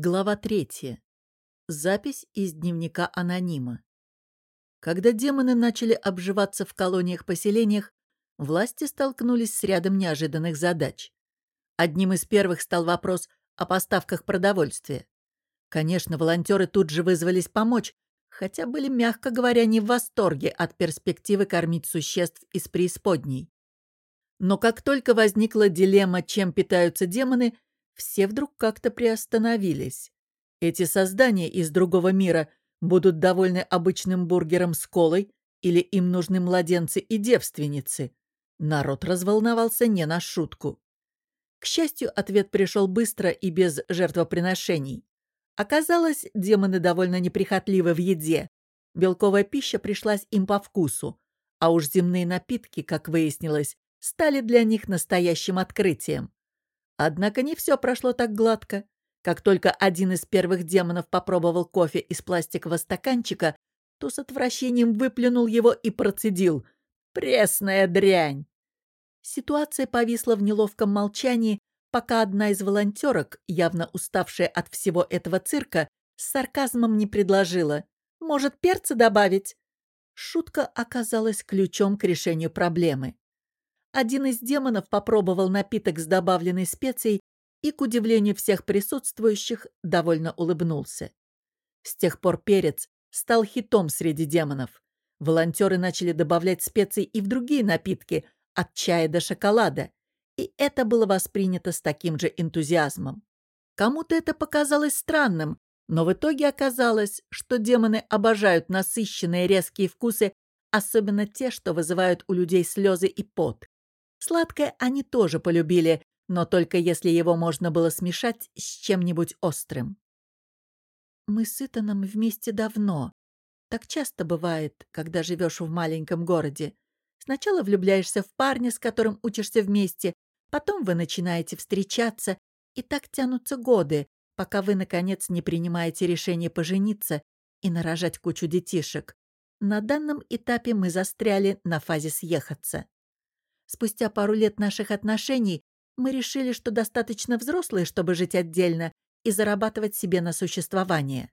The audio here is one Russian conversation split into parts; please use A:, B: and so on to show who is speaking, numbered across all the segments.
A: Глава третья. Запись из дневника анонима. Когда демоны начали обживаться в колониях-поселениях, власти столкнулись с рядом неожиданных задач. Одним из первых стал вопрос о поставках продовольствия. Конечно, волонтеры тут же вызвались помочь, хотя были, мягко говоря, не в восторге от перспективы кормить существ из преисподней. Но как только возникла дилемма, чем питаются демоны, все вдруг как-то приостановились. Эти создания из другого мира будут довольны обычным бургером с колой или им нужны младенцы и девственницы? Народ разволновался не на шутку. К счастью, ответ пришел быстро и без жертвоприношений. Оказалось, демоны довольно неприхотливы в еде. Белковая пища пришлась им по вкусу, а уж земные напитки, как выяснилось, стали для них настоящим открытием. Однако не все прошло так гладко. Как только один из первых демонов попробовал кофе из пластикового стаканчика, то с отвращением выплюнул его и процедил. «Пресная дрянь!» Ситуация повисла в неловком молчании, пока одна из волонтерок, явно уставшая от всего этого цирка, с сарказмом не предложила. «Может, перца добавить?» Шутка оказалась ключом к решению проблемы. Один из демонов попробовал напиток с добавленной специей и, к удивлению всех присутствующих, довольно улыбнулся. С тех пор перец стал хитом среди демонов. Волонтеры начали добавлять специи и в другие напитки, от чая до шоколада, и это было воспринято с таким же энтузиазмом. Кому-то это показалось странным, но в итоге оказалось, что демоны обожают насыщенные резкие вкусы, особенно те, что вызывают у людей слезы и пот. Сладкое они тоже полюбили, но только если его можно было смешать с чем-нибудь острым. Мы с Итаном вместе давно. Так часто бывает, когда живешь в маленьком городе. Сначала влюбляешься в парня, с которым учишься вместе, потом вы начинаете встречаться, и так тянутся годы, пока вы, наконец, не принимаете решение пожениться и нарожать кучу детишек. На данном этапе мы застряли на фазе съехаться. Спустя пару лет наших отношений мы решили, что достаточно взрослые, чтобы жить отдельно и зарабатывать себе на существование.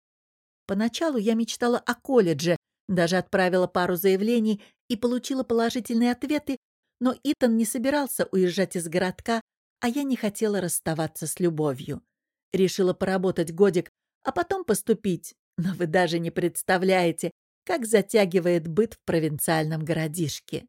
A: Поначалу я мечтала о колледже, даже отправила пару заявлений и получила положительные ответы, но Итан не собирался уезжать из городка, а я не хотела расставаться с любовью. Решила поработать годик, а потом поступить. Но вы даже не представляете, как затягивает быт в провинциальном городишке.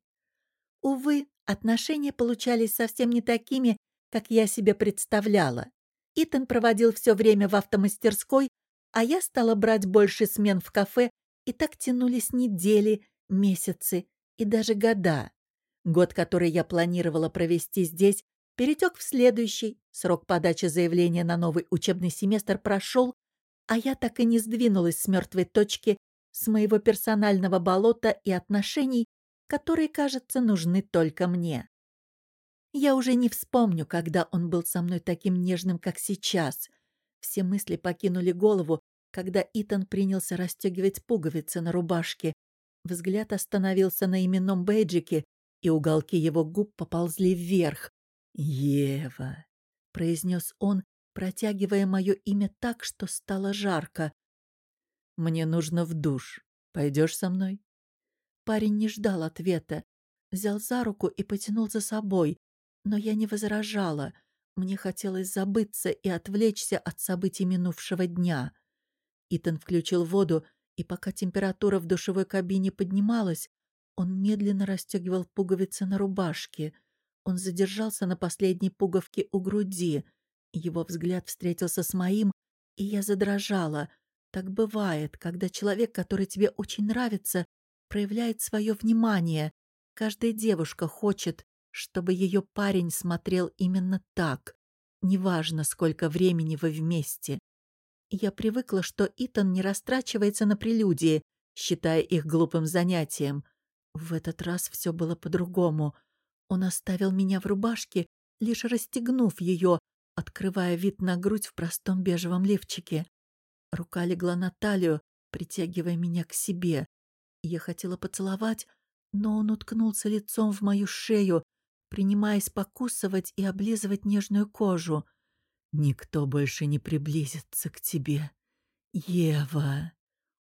A: Увы, Отношения получались совсем не такими, как я себе представляла. Итан проводил все время в автомастерской, а я стала брать больше смен в кафе, и так тянулись недели, месяцы и даже года. Год, который я планировала провести здесь, перетек в следующий, срок подачи заявления на новый учебный семестр прошел, а я так и не сдвинулась с мертвой точки, с моего персонального болота и отношений, которые, кажется, нужны только мне. Я уже не вспомню, когда он был со мной таким нежным, как сейчас. Все мысли покинули голову, когда Итан принялся расстегивать пуговицы на рубашке. Взгляд остановился на именном бейджике, и уголки его губ поползли вверх. «Ева», — произнес он, протягивая мое имя так, что стало жарко. «Мне нужно в душ. Пойдешь со мной?» Парень не ждал ответа. Взял за руку и потянул за собой. Но я не возражала. Мне хотелось забыться и отвлечься от событий минувшего дня. Итан включил воду, и пока температура в душевой кабине поднималась, он медленно расстегивал пуговицы на рубашке. Он задержался на последней пуговке у груди. Его взгляд встретился с моим, и я задрожала. Так бывает, когда человек, который тебе очень нравится, проявляет свое внимание. Каждая девушка хочет, чтобы ее парень смотрел именно так. Неважно, сколько времени вы вместе. Я привыкла, что Итан не растрачивается на прелюдии, считая их глупым занятием. В этот раз все было по-другому. Он оставил меня в рубашке, лишь расстегнув ее, открывая вид на грудь в простом бежевом лифчике. Рука легла на талию, притягивая меня к себе. Я хотела поцеловать, но он уткнулся лицом в мою шею, принимаясь покусывать и облизывать нежную кожу. Никто больше не приблизится к тебе. Ева.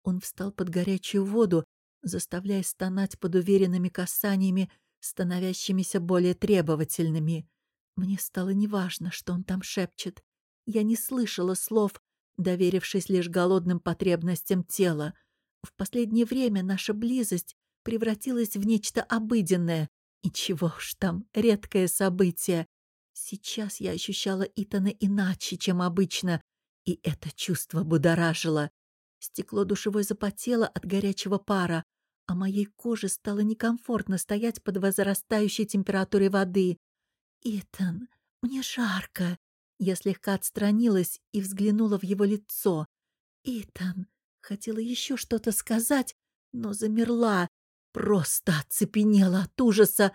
A: Он встал под горячую воду, заставляя стонать под уверенными касаниями, становящимися более требовательными. Мне стало неважно, что он там шепчет. Я не слышала слов, доверившись лишь голодным потребностям тела. В последнее время наша близость превратилась в нечто обыденное. И чего уж там, редкое событие. Сейчас я ощущала Итана иначе, чем обычно, и это чувство будоражило. Стекло душевой запотело от горячего пара, а моей коже стало некомфортно стоять под возрастающей температурой воды. «Итан, мне жарко!» Я слегка отстранилась и взглянула в его лицо. «Итан!» Хотела еще что-то сказать, но замерла, просто оцепенела от ужаса.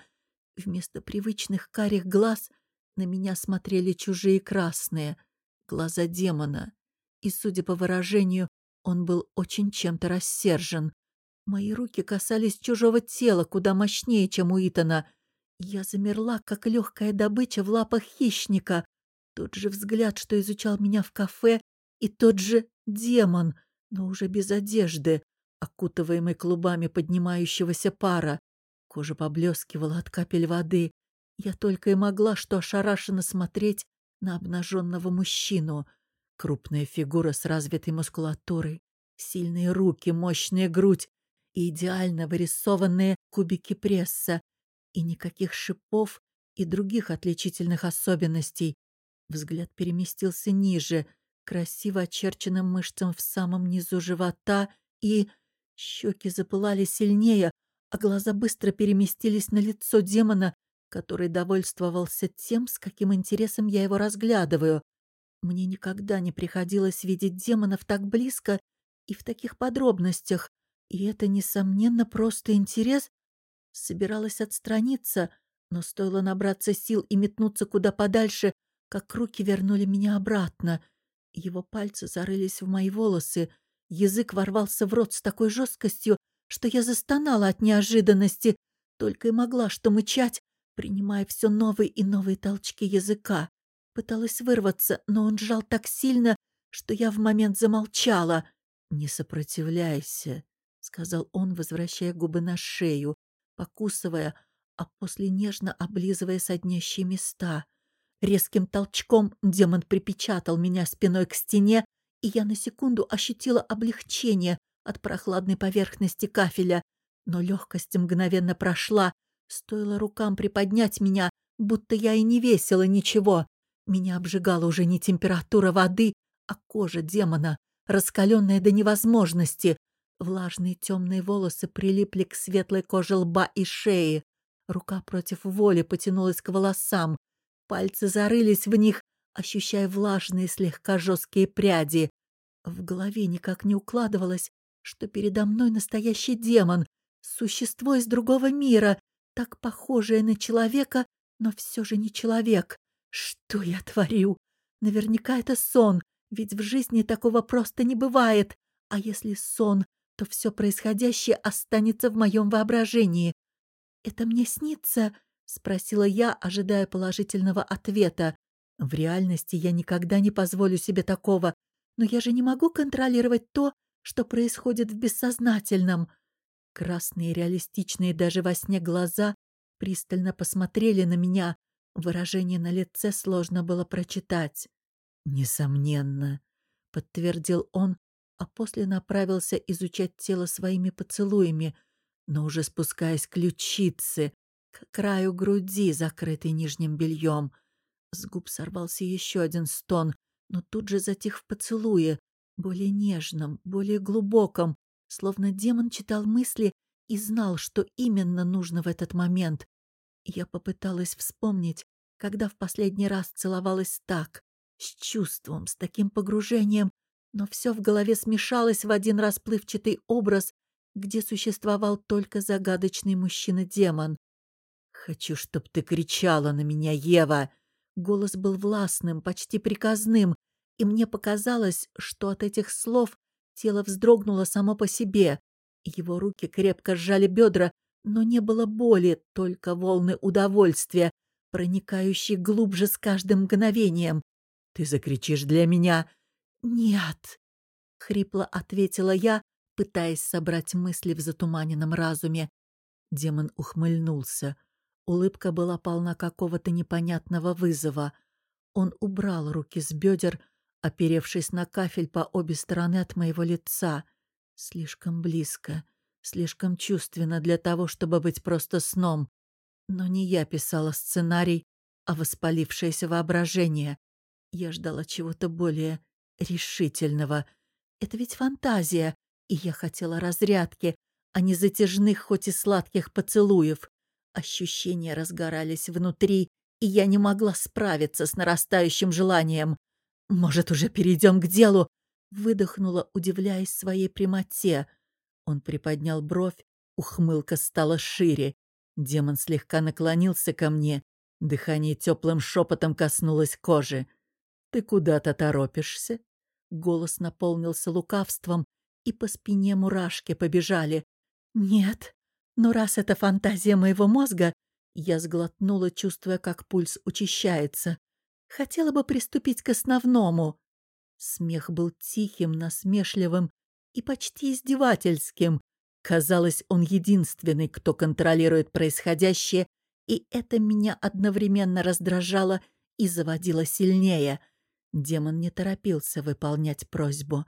A: Вместо привычных карих глаз на меня смотрели чужие красные, глаза демона. И, судя по выражению, он был очень чем-то рассержен. Мои руки касались чужого тела куда мощнее, чем у Итана. Я замерла, как легкая добыча в лапах хищника. Тот же взгляд, что изучал меня в кафе, и тот же демон, но уже без одежды, окутываемый клубами поднимающегося пара. Кожа поблескивала от капель воды. Я только и могла что ошарашенно смотреть на обнаженного мужчину. Крупная фигура с развитой мускулатурой, сильные руки, мощная грудь и идеально вырисованные кубики пресса, и никаких шипов и других отличительных особенностей. Взгляд переместился ниже, красиво очерченным мышцам в самом низу живота, и щеки запылали сильнее, а глаза быстро переместились на лицо демона, который довольствовался тем, с каким интересом я его разглядываю. Мне никогда не приходилось видеть демонов так близко и в таких подробностях, и это, несомненно, просто интерес. Собиралась отстраниться, но стоило набраться сил и метнуться куда подальше, как руки вернули меня обратно. Его пальцы зарылись в мои волосы, язык ворвался в рот с такой жесткостью, что я застонала от неожиданности, только и могла что мычать, принимая все новые и новые толчки языка. Пыталась вырваться, но он сжал так сильно, что я в момент замолчала. «Не сопротивляйся», — сказал он, возвращая губы на шею, покусывая, а после нежно облизывая соднящие места. Резким толчком демон припечатал меня спиной к стене, и я на секунду ощутила облегчение от прохладной поверхности кафеля, но легкость мгновенно прошла, стоило рукам приподнять меня, будто я и не весила ничего. Меня обжигала уже не температура воды, а кожа демона, раскаленная до невозможности. Влажные темные волосы прилипли к светлой коже лба и шеи. Рука против воли потянулась к волосам. Пальцы зарылись в них, ощущая влажные, слегка жесткие пряди. В голове никак не укладывалось, что передо мной настоящий демон, существо из другого мира, так похожее на человека, но все же не человек. Что я творю? Наверняка это сон, ведь в жизни такого просто не бывает. А если сон, то все происходящее останется в моем воображении. «Это мне снится?» — спросила я, ожидая положительного ответа. «В реальности я никогда не позволю себе такого, но я же не могу контролировать то, что происходит в бессознательном». Красные, реалистичные даже во сне глаза пристально посмотрели на меня, Выражение на лице сложно было прочитать. «Несомненно», — подтвердил он, а после направился изучать тело своими поцелуями, но уже спускаясь к ключице, к краю груди, закрытой нижним бельем. С губ сорвался еще один стон, но тут же затих в поцелуе, более нежном, более глубоком, словно демон читал мысли и знал, что именно нужно в этот момент. Я попыталась вспомнить, когда в последний раз целовалась так, с чувством, с таким погружением, но все в голове смешалось в один расплывчатый образ, где существовал только загадочный мужчина-демон. «Хочу, чтоб ты кричала на меня, Ева!» Голос был властным, почти приказным, и мне показалось, что от этих слов тело вздрогнуло само по себе. Его руки крепко сжали бедра, но не было боли, только волны удовольствия, проникающие глубже с каждым мгновением. Ты закричишь для меня. Нет, хрипло ответила я, пытаясь собрать мысли в затуманенном разуме. Демон ухмыльнулся. Улыбка была полна какого-то непонятного вызова. Он убрал руки с бедер, оперевшись на кафель по обе стороны от моего лица. Слишком близко, слишком чувственно для того, чтобы быть просто сном. Но не я писала сценарий, а воспалившееся воображение. Я ждала чего-то более решительного. Это ведь фантазия, и я хотела разрядки, а не затяжных, хоть и сладких поцелуев. Ощущения разгорались внутри, и я не могла справиться с нарастающим желанием. «Может, уже перейдем к делу?» Выдохнула, удивляясь своей прямоте. Он приподнял бровь, ухмылка стала шире. Демон слегка наклонился ко мне. Дыхание теплым шепотом коснулось кожи. «Ты куда-то торопишься?» Голос наполнился лукавством, и по спине мурашки побежали. «Нет, но раз это фантазия моего мозга...» Я сглотнула, чувствуя, как пульс учащается. Хотела бы приступить к основному. Смех был тихим, насмешливым и почти издевательским. Казалось, он единственный, кто контролирует происходящее, и это меня одновременно раздражало и заводило сильнее. Демон не торопился выполнять просьбу.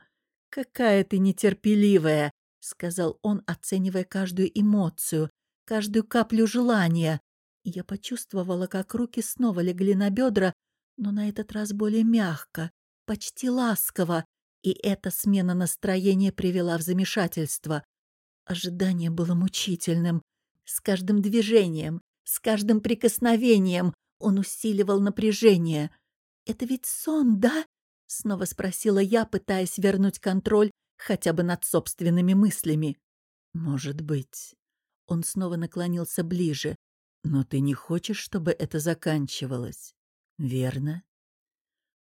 A: «Какая ты нетерпеливая!» — сказал он, оценивая каждую эмоцию, каждую каплю желания. Я почувствовала, как руки снова легли на бедра, но на этот раз более мягко, почти ласково, и эта смена настроения привела в замешательство. Ожидание было мучительным. С каждым движением, с каждым прикосновением он усиливал напряжение. «Это ведь сон, да?» — снова спросила я, пытаясь вернуть контроль хотя бы над собственными мыслями. «Может быть». Он снова наклонился ближе. «Но ты не хочешь, чтобы это заканчивалось, верно?»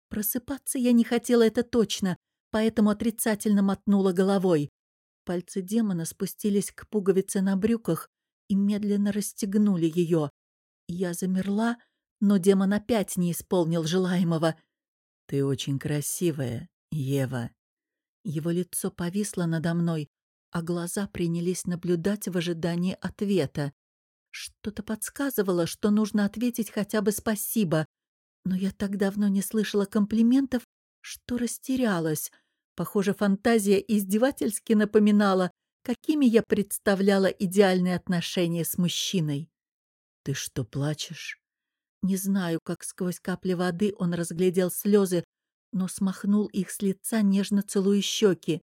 A: Просыпаться я не хотела это точно, поэтому отрицательно мотнула головой. Пальцы демона спустились к пуговице на брюках и медленно расстегнули ее. Я замерла, но демон опять не исполнил желаемого. «Ты очень красивая, Ева», его лицо повисло надо мной, а глаза принялись наблюдать в ожидании ответа. Что-то подсказывало, что нужно ответить хотя бы спасибо, но я так давно не слышала комплиментов, что растерялась. Похоже, фантазия издевательски напоминала, какими я представляла идеальные отношения с мужчиной. «Ты что, плачешь?» Не знаю, как сквозь капли воды он разглядел слезы, но смахнул их с лица, нежно целуя щеки.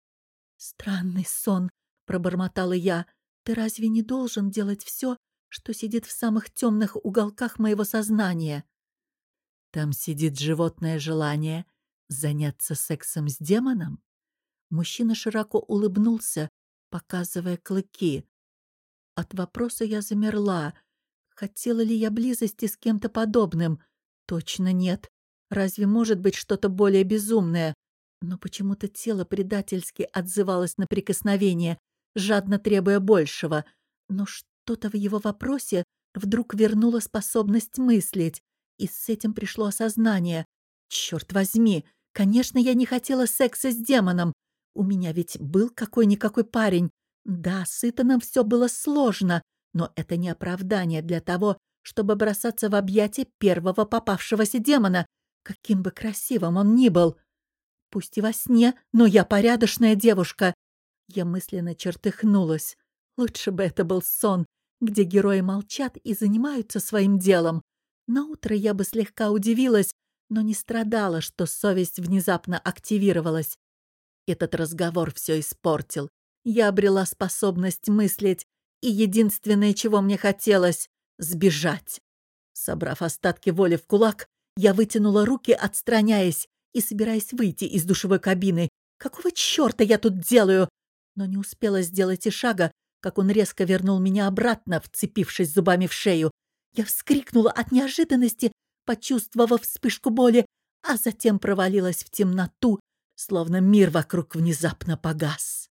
A: «Странный сон», — пробормотала я. «Ты разве не должен делать все, что сидит в самых темных уголках моего сознания?» «Там сидит животное желание заняться сексом с демоном?» Мужчина широко улыбнулся, показывая клыки. От вопроса я замерла. Хотела ли я близости с кем-то подобным? Точно нет. Разве может быть что-то более безумное? Но почему-то тело предательски отзывалось на прикосновение, жадно требуя большего. Но что-то в его вопросе вдруг вернуло способность мыслить, и с этим пришло осознание. Черт возьми, конечно, я не хотела секса с демоном. У меня ведь был какой-никакой парень. Да, с Итаном все было сложно, но это не оправдание для того, чтобы бросаться в объятия первого попавшегося демона, каким бы красивым он ни был. Пусть и во сне, но я порядочная девушка. Я мысленно чертыхнулась. Лучше бы это был сон, где герои молчат и занимаются своим делом. На утро я бы слегка удивилась, но не страдала, что совесть внезапно активировалась. Этот разговор все испортил. Я обрела способность мыслить, и единственное, чего мне хотелось — сбежать. Собрав остатки воли в кулак, я вытянула руки, отстраняясь и собираясь выйти из душевой кабины. Какого черта я тут делаю? Но не успела сделать и шага, как он резко вернул меня обратно, вцепившись зубами в шею. Я вскрикнула от неожиданности, почувствовав вспышку боли, а затем провалилась в темноту, словно мир вокруг внезапно погас.